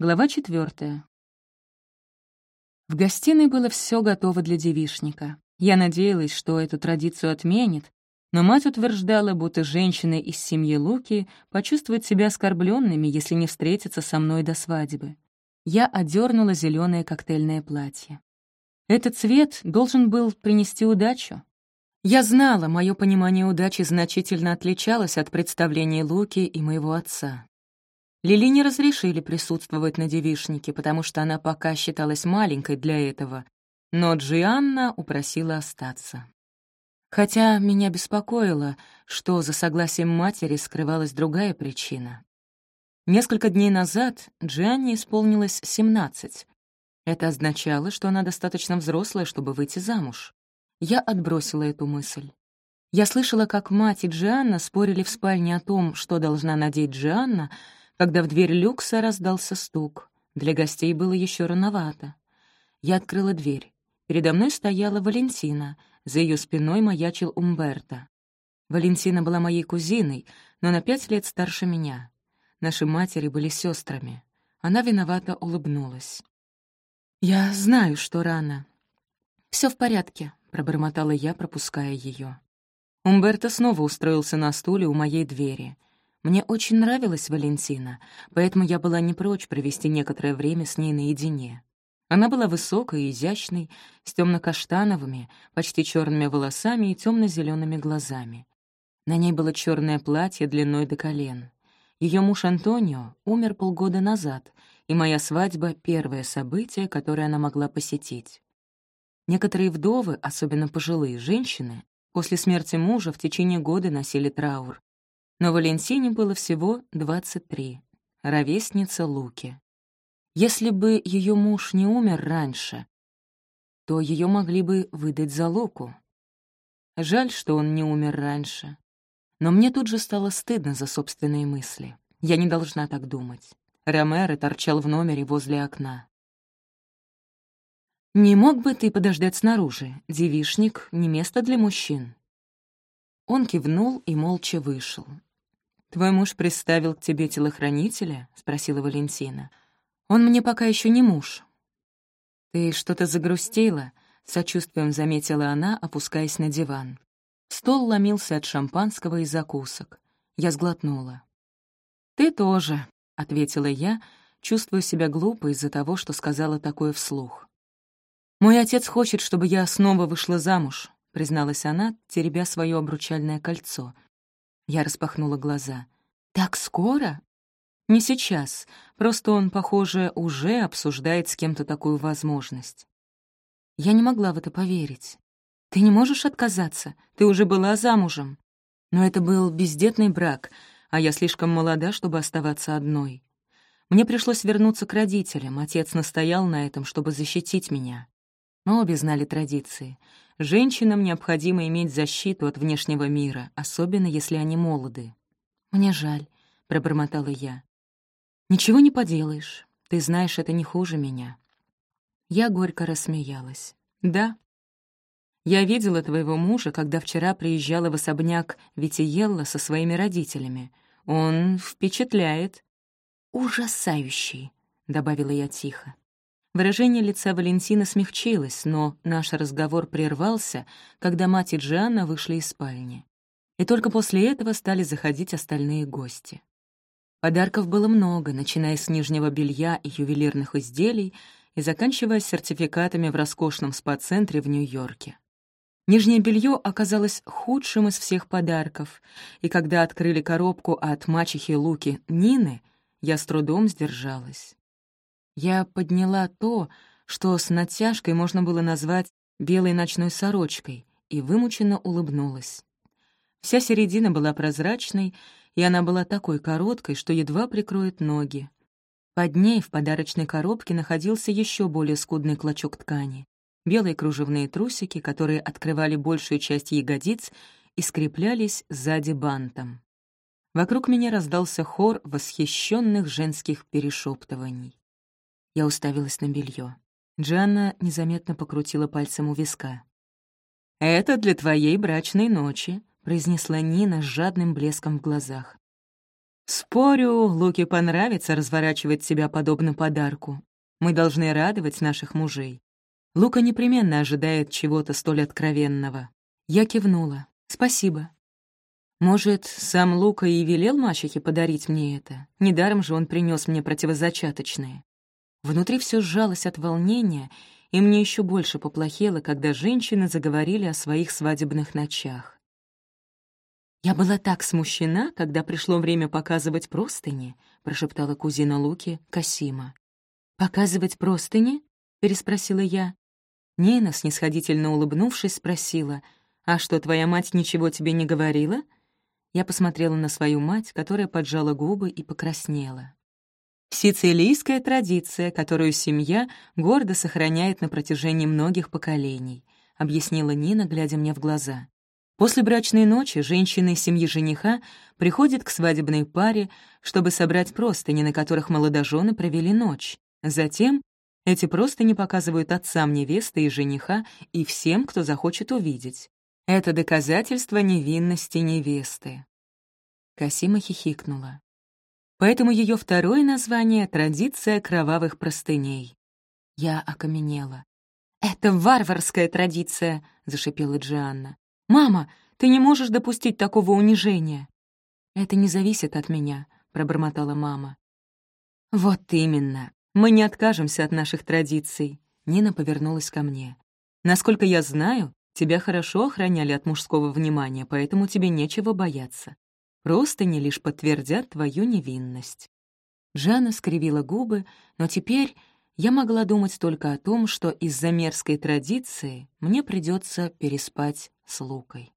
Глава четвертая. В гостиной было все готово для девишника. Я надеялась, что эту традицию отменит, но мать утверждала, будто женщины из семьи Луки почувствуют себя оскорбленными, если не встретятся со мной до свадьбы. Я одернула зеленое коктейльное платье. Этот цвет должен был принести удачу. Я знала, мое понимание удачи значительно отличалось от представлений Луки и моего отца. Лили не разрешили присутствовать на девишнике, потому что она пока считалась маленькой для этого, но Джианна упросила остаться. Хотя меня беспокоило, что за согласием матери скрывалась другая причина. Несколько дней назад Джианне исполнилось 17. Это означало, что она достаточно взрослая, чтобы выйти замуж. Я отбросила эту мысль. Я слышала, как мать и Джианна спорили в спальне о том, что должна надеть Джианна, когда в дверь люкса раздался стук. Для гостей было еще рановато. Я открыла дверь. Передо мной стояла Валентина, за ее спиной маячил Умберто. Валентина была моей кузиной, но на пять лет старше меня. Наши матери были сестрами. Она виновато улыбнулась. «Я знаю, что рано. Все в порядке», — пробормотала я, пропуская ее. Умберто снова устроился на стуле у моей двери — мне очень нравилась Валентина, поэтому я была не прочь провести некоторое время с ней наедине. Она была высокой и изящной, с темно-каштановыми, почти черными волосами и темно зелеными глазами. На ней было черное платье длиной до колен. Ее муж Антонио умер полгода назад, и моя свадьба — первое событие, которое она могла посетить. Некоторые вдовы, особенно пожилые женщины, после смерти мужа в течение года носили траур, но Валентине было всего 23, ровесница Луки. Если бы ее муж не умер раньше, то ее могли бы выдать за Луку. Жаль, что он не умер раньше. Но мне тут же стало стыдно за собственные мысли. Я не должна так думать. Ромеро торчал в номере возле окна. «Не мог бы ты подождать снаружи? Девишник — не место для мужчин». Он кивнул и молча вышел. «Твой муж приставил к тебе телохранителя?» — спросила Валентина. «Он мне пока еще не муж». «Ты что-то загрустила?» — сочувствием заметила она, опускаясь на диван. Стол ломился от шампанского и закусок. Я сглотнула. «Ты тоже», — ответила я, чувствуя себя глупо из-за того, что сказала такое вслух. «Мой отец хочет, чтобы я снова вышла замуж», — призналась она, теребя свое обручальное кольцо — я распахнула глаза. «Так скоро?» «Не сейчас. Просто он, похоже, уже обсуждает с кем-то такую возможность». Я не могла в это поверить. «Ты не можешь отказаться? Ты уже была замужем». Но это был бездетный брак, а я слишком молода, чтобы оставаться одной. Мне пришлось вернуться к родителям, отец настоял на этом, чтобы защитить меня. Мы обе знали традиции. Женщинам необходимо иметь защиту от внешнего мира, особенно если они молоды. «Мне жаль», — пробормотала я. «Ничего не поделаешь. Ты знаешь, это не хуже меня». Я горько рассмеялась. «Да. Я видела твоего мужа, когда вчера приезжала в особняк Витиелла со своими родителями. Он впечатляет». «Ужасающий», — добавила я тихо. Выражение лица Валентины смягчилось, но наш разговор прервался, когда мать и Джианна вышли из спальни. И только после этого стали заходить остальные гости. Подарков было много, начиная с нижнего белья и ювелирных изделий и заканчивая сертификатами в роскошном спа-центре в Нью-Йорке. Нижнее белье оказалось худшим из всех подарков, и когда открыли коробку от мачехи Луки Нины, я с трудом сдержалась. Я подняла то, что с натяжкой можно было назвать белой ночной сорочкой, и вымученно улыбнулась. Вся середина была прозрачной, и она была такой короткой, что едва прикроет ноги. Под ней в подарочной коробке находился еще более скудный клочок ткани. Белые кружевные трусики, которые открывали большую часть ягодиц и скреплялись сзади бантом. Вокруг меня раздался хор восхищенных женских перешептываний. Я уставилась на белье. Джанна незаметно покрутила пальцем у виска. «Это для твоей брачной ночи», — произнесла Нина с жадным блеском в глазах. Спорю, Луке понравится разворачивать себя подобно подарку. Мы должны радовать наших мужей. Лука непременно ожидает чего-то столь откровенного. Я кивнула. «Спасибо». Может, сам Лука и велел мачехе подарить мне это? Недаром же он принес мне противозачаточные. Внутри все сжалось от волнения, и мне еще больше поплохело, когда женщины заговорили о своих свадебных ночах. «Я была так смущена, когда пришло время показывать простыни», — прошептала кузина Луки, Касима. «Показывать простыни?» — переспросила я. Нина, снисходительно улыбнувшись, спросила, «А что, твоя мать ничего тебе не говорила?» Я посмотрела на свою мать, которая поджала губы и покраснела. Сицилийская традиция, которую семья гордо сохраняет на протяжении многих поколений, объяснила Нина, глядя мне в глаза. После брачной ночи женщины семьи жениха приходят к свадебной паре, чтобы собрать простыни, на которых молодожены провели ночь. Затем эти простыни показывают отцам невесты и жениха и всем, кто захочет увидеть. Это доказательство невинности невесты. Касима хихикнула. Поэтому ее второе название — традиция кровавых простыней. Я окаменела. «Это варварская традиция», — зашипела Джианна. «Мама, ты не можешь допустить такого унижения». «Это не зависит от меня», — пробормотала мама. «Вот именно. Мы не откажемся от наших традиций». Нина повернулась ко мне. «Насколько я знаю, тебя хорошо охраняли от мужского внимания, поэтому тебе нечего бояться. Просто не лишь подтвердят твою невинность». Жанна скривила губы, но теперь я могла думать только о том, что из-за мерзкой традиции мне придется переспать с Лукой.